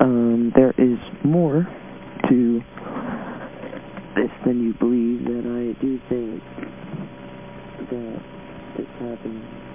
um, there is more to this than you believe and I do think that this happened.